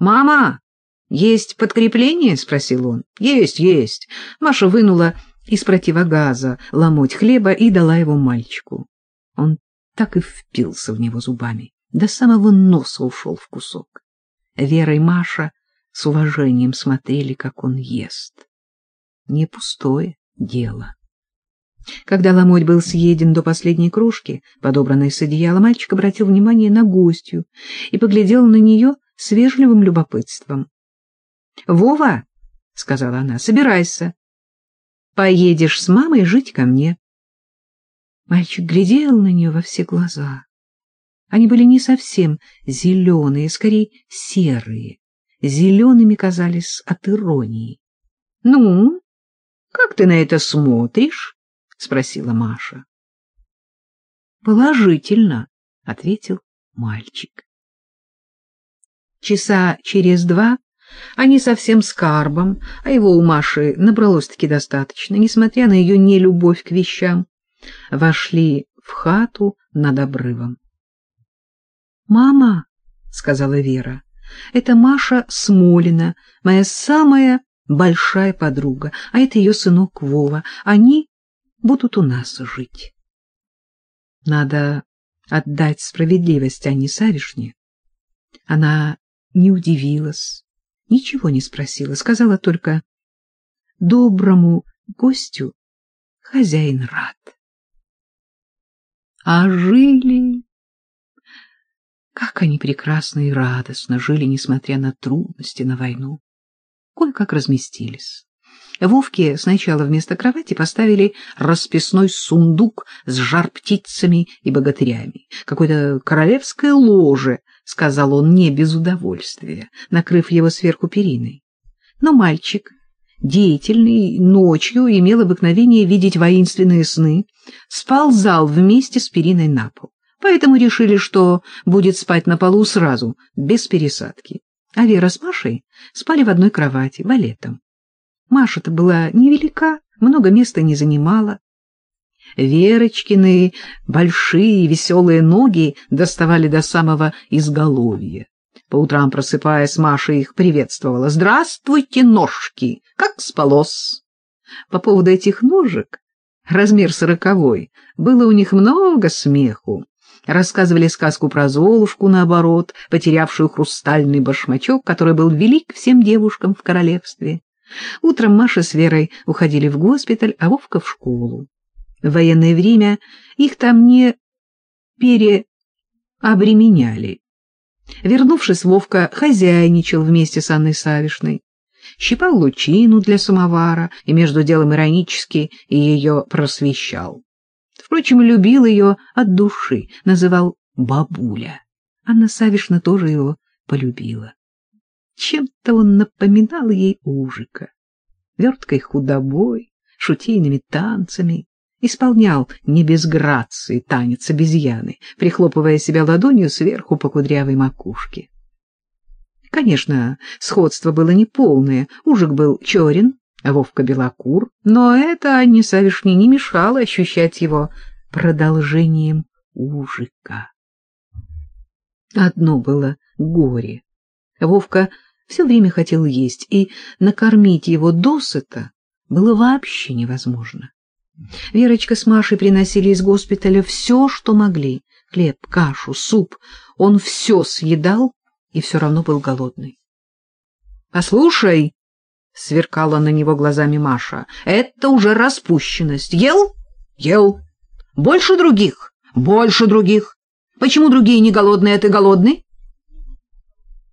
«Мама, есть подкрепление?» — спросил он. «Есть, есть». Маша вынула из противогаза ломоть хлеба и дала его мальчику. Он так и впился в него зубами, до самого носа ушел в кусок. Вера и Маша с уважением смотрели, как он ест. Не пустое дело. Когда ломоть был съеден до последней кружки, подобранной с одеяла, мальчик обратил внимание на гостью и поглядел на нее с вежливым любопытством. — Вова, — сказала она, — собирайся. Поедешь с мамой жить ко мне. Мальчик глядел на нее во все глаза. Они были не совсем зеленые, скорее серые. Зелеными казались от иронии. — Ну, как ты на это смотришь? — спросила Маша. — Положительно, — ответил мальчик. Часа через два они совсем с Карбом, а его у Маши набралось-таки достаточно, несмотря на ее нелюбовь к вещам, вошли в хату над обрывом. — Мама, — сказала Вера, — это Маша Смолина, моя самая большая подруга, а это ее сынок Вова. Они будут у нас жить. Надо отдать справедливость Анне Савишне. Она не удивилась, ничего не спросила, сказала только «доброму гостю хозяин рад». А жили... Как они прекрасно и радостно жили, несмотря на трудности, на войну. Кое-как разместились. Вовке сначала вместо кровати поставили расписной сундук с жар-птицами и богатырями. Какое-то королевское ложе, — сказал он не без удовольствия, накрыв его сверху периной. Но мальчик, деятельный, ночью имел обыкновение видеть воинственные сны, сползал вместе с периной на пол. Поэтому решили, что будет спать на полу сразу, без пересадки. А Вера с Машей спали в одной кровати, валетом. Маша-то была невелика, много места не занимала. Верочкины большие веселые ноги доставали до самого изголовья. По утрам, просыпаясь, Маша их приветствовала. «Здравствуйте, ножки! Как спалось?» По поводу этих ножек, размер сороковой, было у них много смеху. Рассказывали сказку про Золушку, наоборот, потерявшую хрустальный башмачок, который был велик всем девушкам в королевстве. Утром Маша с Верой уходили в госпиталь, а Вовка в школу. В военное время их там не переобременяли. Вернувшись, Вовка хозяйничал вместе с Анной Савишной, щипал лучину для самовара и между делом иронически ее просвещал. Впрочем, любил ее от души, называл бабуля. Анна Савишна тоже его полюбила. Чем-то он напоминал ей Ужика. Верткой худобой, шутейными танцами, исполнял не без грации танец обезьяны, прихлопывая себя ладонью сверху по кудрявой макушке. Конечно, сходство было неполное. Ужик был черен, а Вовка белокур, но это Анне Савишне не мешало ощущать его продолжением Ужика. Одно было горе. Вовка все время хотел есть, и накормить его досыта было вообще невозможно. Верочка с Машей приносили из госпиталя все, что могли — хлеб, кашу, суп. Он все съедал и все равно был голодный. — Послушай, — сверкала на него глазами Маша, — это уже распущенность. Ел? Ел. Больше других? Больше других. Почему другие не голодные, а ты голодный?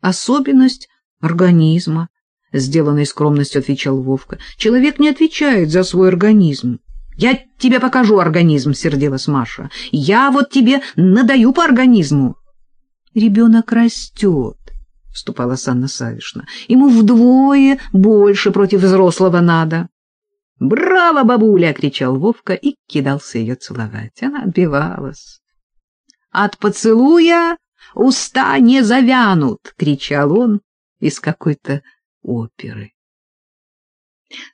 Особенность организма, — сделанной скромностью отвечал Вовка. — Человек не отвечает за свой организм. — Я тебе покажу организм, — сердилась Маша. — Я вот тебе надаю по организму. — Ребенок растет, — вступала Санна Савишна. — Ему вдвое больше против взрослого надо. — Браво, бабуля! — кричал Вовка и кидался ее целовать. Она отбивалась. — От поцелуя уста не завянут! — кричал он из какой-то оперы.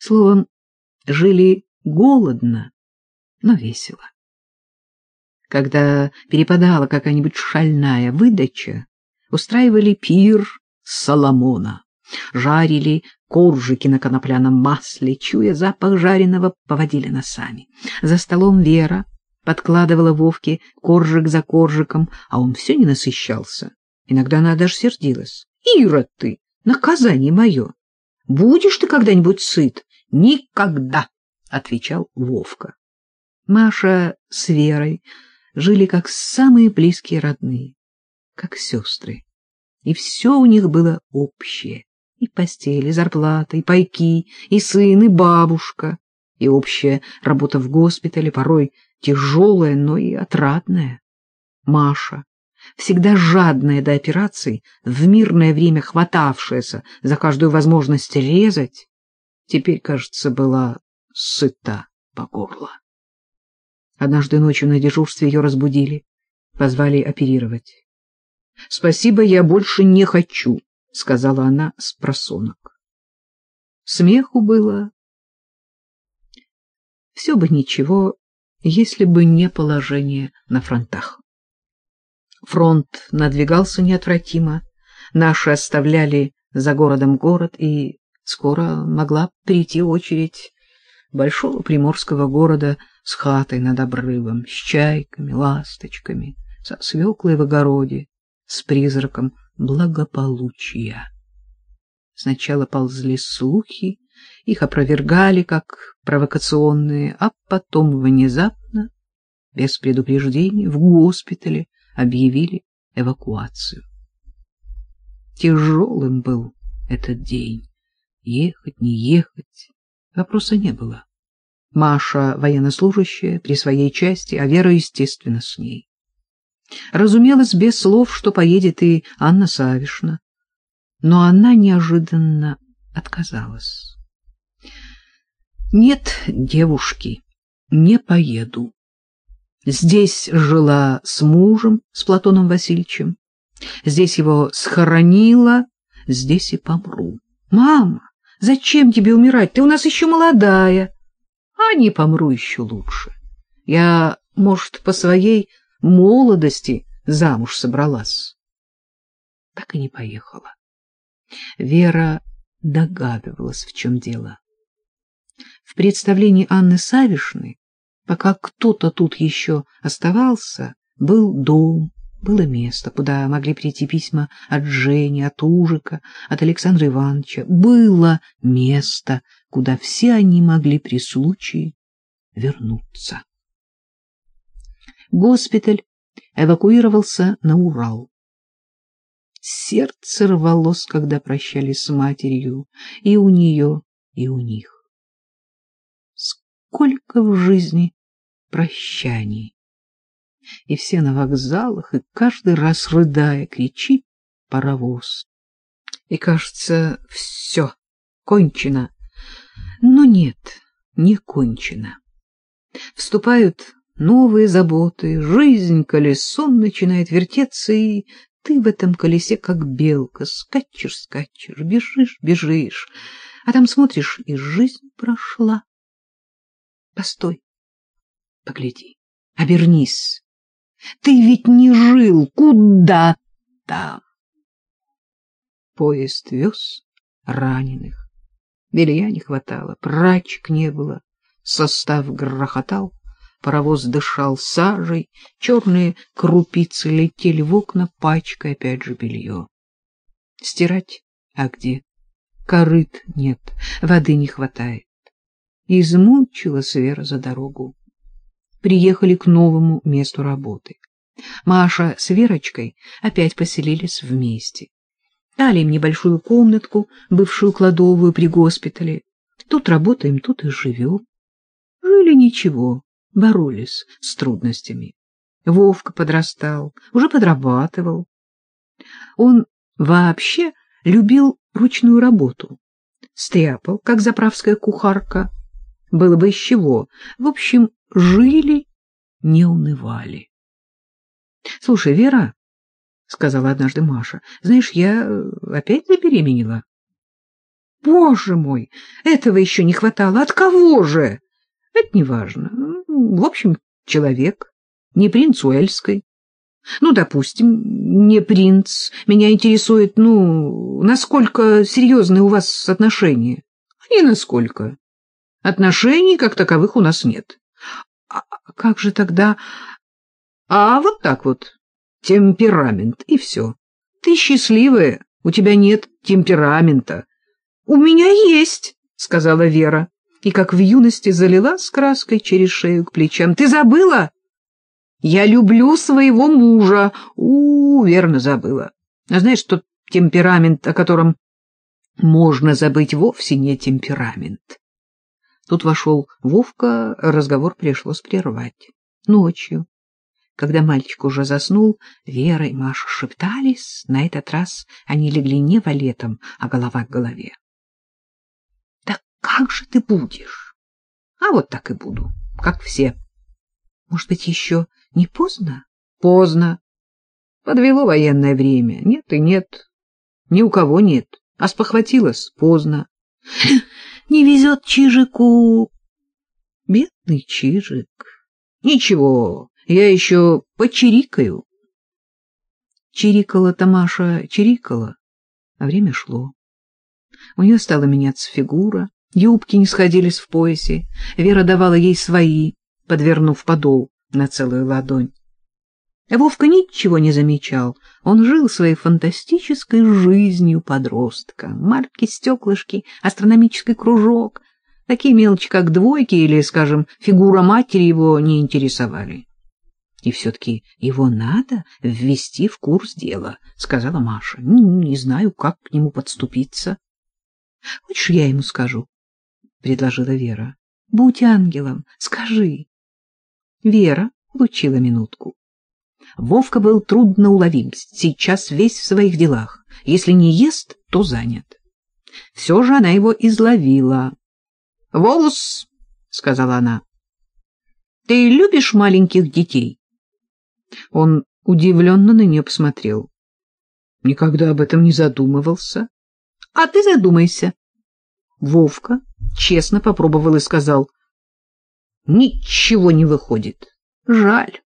Словом, жили голодно, но весело. Когда перепадала какая-нибудь шальная выдача, устраивали пир Соломона. Жарили коржики на конопляном масле, чуя запах жареного, поводили носами. За столом Вера подкладывала Вовке коржик за коржиком, а он все не насыщался. Иногда она даже сердилась. — Ира ты, наказание мое! Будешь ты когда-нибудь сыт? — Никогда! — отвечал Вовка. Маша с Верой жили как самые близкие родные, как сестры. И все у них было общее. И постель, и зарплата, и пайки, и сын, и бабушка, и общая работа в госпитале, порой тяжелая, но и отрадная. Маша, всегда жадная до операций, в мирное время хватавшаяся за каждую возможность резать, теперь, кажется, была сыта по горло. Однажды ночью на дежурстве ее разбудили, позвали оперировать. — Спасибо, я больше не хочу, — сказала она с просонок. Смеху было. Все бы ничего, если бы не положение на фронтах. Фронт надвигался неотвратимо, наши оставляли за городом город, и скоро могла прийти очередь большого приморского города с хатой над обрывом, с чайками, ласточками, со свеклой в огороде, с призраком благополучия. Сначала ползли слухи, их опровергали как провокационные, а потом внезапно, без предупреждения, в госпитале объявили эвакуацию. Тяжелым был этот день. Ехать, не ехать, вопроса не было. Маша военнослужащая при своей части, а Вера, естественно, с ней. Разумелось без слов, что поедет и Анна Савишна. Но она неожиданно отказалась. «Нет, девушки, не поеду. Здесь жила с мужем, с Платоном Васильевичем. Здесь его схоронила, здесь и помру. Мама, зачем тебе умирать? Ты у нас еще молодая. А не помру еще лучше. Я, может, по своей молодости замуж собралась. Так и не поехала. Вера догадывалась, в чем дело. В представлении Анны Савишны, пока кто-то тут еще оставался, был дом, было место, куда могли прийти письма от Жени, от Ужика, от Александра Ивановича. Было место, куда все они могли при случае вернуться госпиталь эвакуировался на Урал. Сердце рвалось, когда прощались с матерью, и у нее, и у них. Сколько в жизни прощаний! И все на вокзалах, и каждый раз, рыдая, кричит паровоз. И, кажется, все, кончено. Но нет, не кончено. Вступают новые заботы, жизнь колесом начинает вертеться, и ты в этом колесе как белка, скачешь, скачешь, бежишь, бежишь, а там смотришь, и жизнь прошла. Постой, погляди, обернись, ты ведь не жил, куда там? Поезд вез раненых, белья не хватало, прачек не было, состав грохотал, Паровоз дышал сажей, черные крупицы летели в окна, пачкая опять же белье. Стирать? А где? Корыт нет, воды не хватает. Измучилась Вера за дорогу. Приехали к новому месту работы. Маша с Верочкой опять поселились вместе. Дали им небольшую комнатку, бывшую кладовую при госпитале. Тут работаем, тут и живем. Жили ничего, боролись с трудностями. Вовка подрастал, уже подрабатывал. Он вообще любил ручную работу. Стряпал, как заправская кухарка. Было бы из чего. В общем, жили, не унывали. — Слушай, Вера, — сказала однажды Маша, — знаешь, я опять забеременела. — Боже мой, этого еще не хватало. От кого же? — Это неважно. В общем, человек, не принц Уэльской. Ну, допустим, не принц. Меня интересует, ну, насколько серьезны у вас отношения. И насколько. Отношений как таковых у нас нет. А как же тогда... А вот так вот. Темперамент, и все. Ты счастливая, у тебя нет темперамента. У меня есть, сказала Вера, и как в юности залила с краской через шею к плечам. Ты забыла? Я люблю своего мужа. У, верно забыла. А знаешь, тот темперамент, о котором можно забыть, вовсе не темперамент. Тут вошел Вовка, разговор пришлось прервать. Ночью, когда мальчик уже заснул, Вера и Маша шептались. На этот раз они легли не валетом, а голова к голове. — Да как же ты будешь? — А вот так и буду, как все. — Может быть, еще не поздно? — Поздно. Подвело военное время. Нет и нет. Ни у кого нет. А спохватилась поздно. Не везет Чижику. Бедный Чижик. Ничего, я еще почирикаю. Чирикала Тамаша, чирикала, а время шло. У нее стала меняться фигура, юбки не сходились в поясе, Вера давала ей свои, подвернув подол на целую ладонь. Вовка ничего не замечал. Он жил своей фантастической жизнью подростка. Марки, стеклышки, астрономический кружок. Такие мелочи, как двойки или, скажем, фигура матери его не интересовали. И все-таки его надо ввести в курс дела, — сказала Маша. Не, не знаю, как к нему подступиться. — Хочешь, я ему скажу? — предложила Вера. — Будь ангелом, скажи. Вера получила минутку. Вовка был трудно уловим, сейчас весь в своих делах. Если не ест, то занят. Все же она его изловила. — Волос, — сказала она, — ты любишь маленьких детей? Он удивленно на нее посмотрел. — Никогда об этом не задумывался. — А ты задумайся. Вовка честно попробовал и сказал. — Ничего не выходит. Жаль.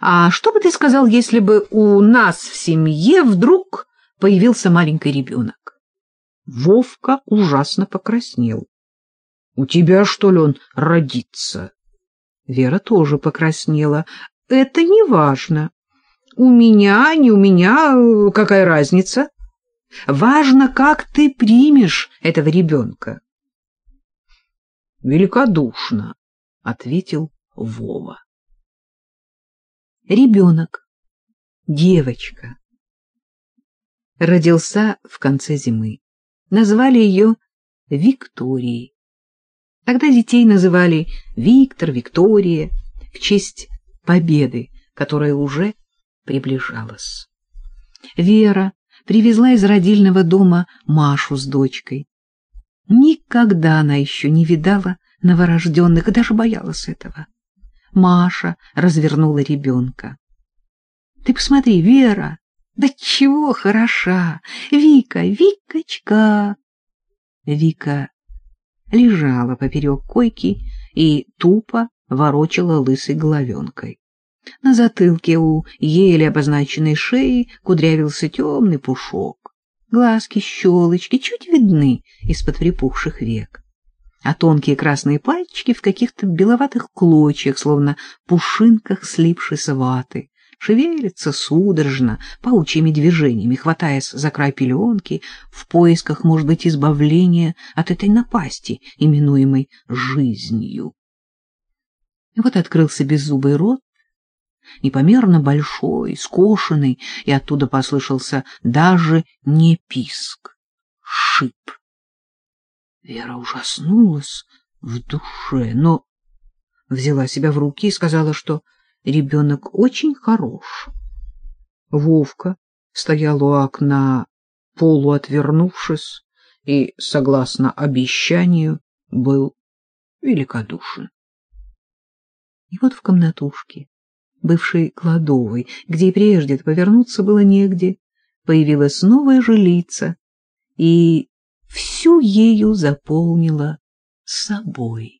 А что бы ты сказал, если бы у нас в семье вдруг появился маленький ребенок? Вовка ужасно покраснел. — У тебя, что ли, он родится? Вера тоже покраснела. — Это не важно. У меня, не у меня, какая разница? Важно, как ты примешь этого ребенка. — Великодушно, — ответил Вова ребенок, девочка. Родился в конце зимы. Назвали ее Викторией. Тогда детей называли Виктор, Виктория, в честь победы, которая уже приближалась. Вера привезла из родильного дома Машу с дочкой. Никогда она еще не видала новорожденных и даже боялась этого. Маша развернула ребенка. — Ты посмотри, Вера, да чего хороша! Вика, Викочка! Вика лежала поперек койки и тупо ворочала лысой головенкой. На затылке у еле обозначенной шеи кудрявился темный пушок. Глазки-щелочки чуть видны из-под припухших век а тонкие красные пальчики в каких-то беловатых клочьях, словно пушинках слипшейся ваты, шевелятся судорожно, паучьими движениями, хватаясь за край пеленки, в поисках, может быть, избавления от этой напасти, именуемой жизнью. И вот открылся беззубый рот, непомерно большой, скошенный, и оттуда послышался даже не писк, шип. Вера ужаснулась в душе, но взяла себя в руки и сказала, что ребенок очень хорош. Вовка стоял у окна, полуотвернувшись, и, согласно обещанию, был великодушен. И вот в комнатушке, бывшей кладовой, где и прежде повернуться было негде, появилась новая жилица, и всю ею заполнила собой.